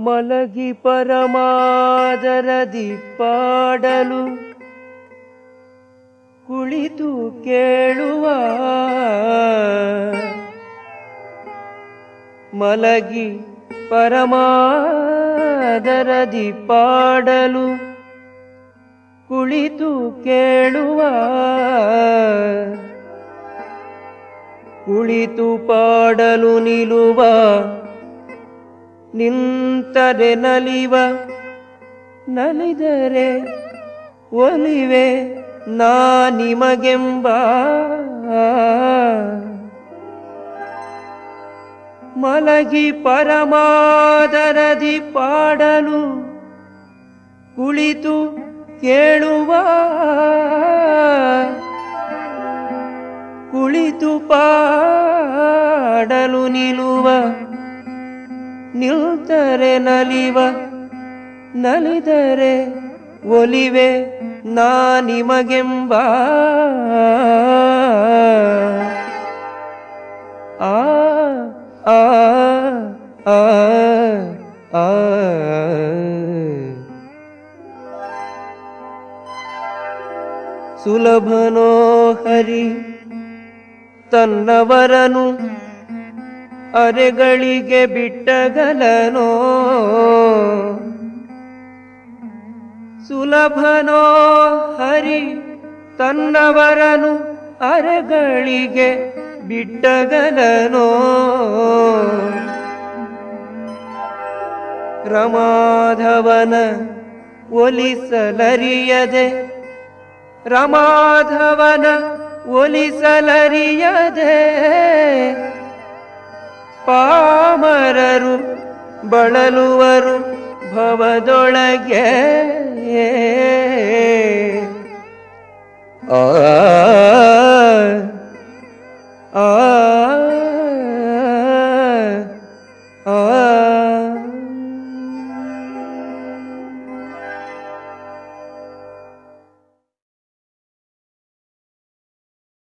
ಮಲಗಿ ಪರಮಾದರದಿ ಪಾಡಲು. ಕುಳಿತು ಕೇಳುವ. ಮಲಗಿ ಪರಮಾದರದಿ ಪಾಡಲು. ಕುಳಿತು ಕೇಳುವ. ಕುಳಿತು ಪಾಡಲು ನಿಲುವ. ನಿಂತರೆ ನಲಿವ ನಲಿದರೆ ಒಲಿವೆ ನಾ ನಿಮಗೆಂಬ. ಮಲಗಿ ಪರಮಾದರದಿ ಪಾಡಲು ಕುಳಿತು ಕೇಳುವ. ಕುಳಿತು ಪಾಡಲು ನಿಲುವ. ನಿಲ್ತರೆ ನಲಿವ ನಲಿದರೆ ಒಲಿವೆ ನಾ ನಿಮಗೆಂಬ. ಆ ಆ ಆ ಆ ಸುಲಭನೋ ಹರಿ ತನ್ನವರನು ಅರೆಗಳಿಗೆ ಬಿಟ್ಟಗಲನೋ? ಸುಲಭನೋ? ಹರಿ ತನ್ನವರನು ಅರೆಗಳಿಗೆ ಬಿಟ್ಟಗಲನೋ? ರಮಾಧವನ ಒಲಿಸಲರಿಯದೆ ರಮಾಧವನ ಒಲಿಸಲರಿಯದೆ ಪಾಮರರು ಬಳಲುವರು ಭವದೊಳಗೆ ಆ ಆ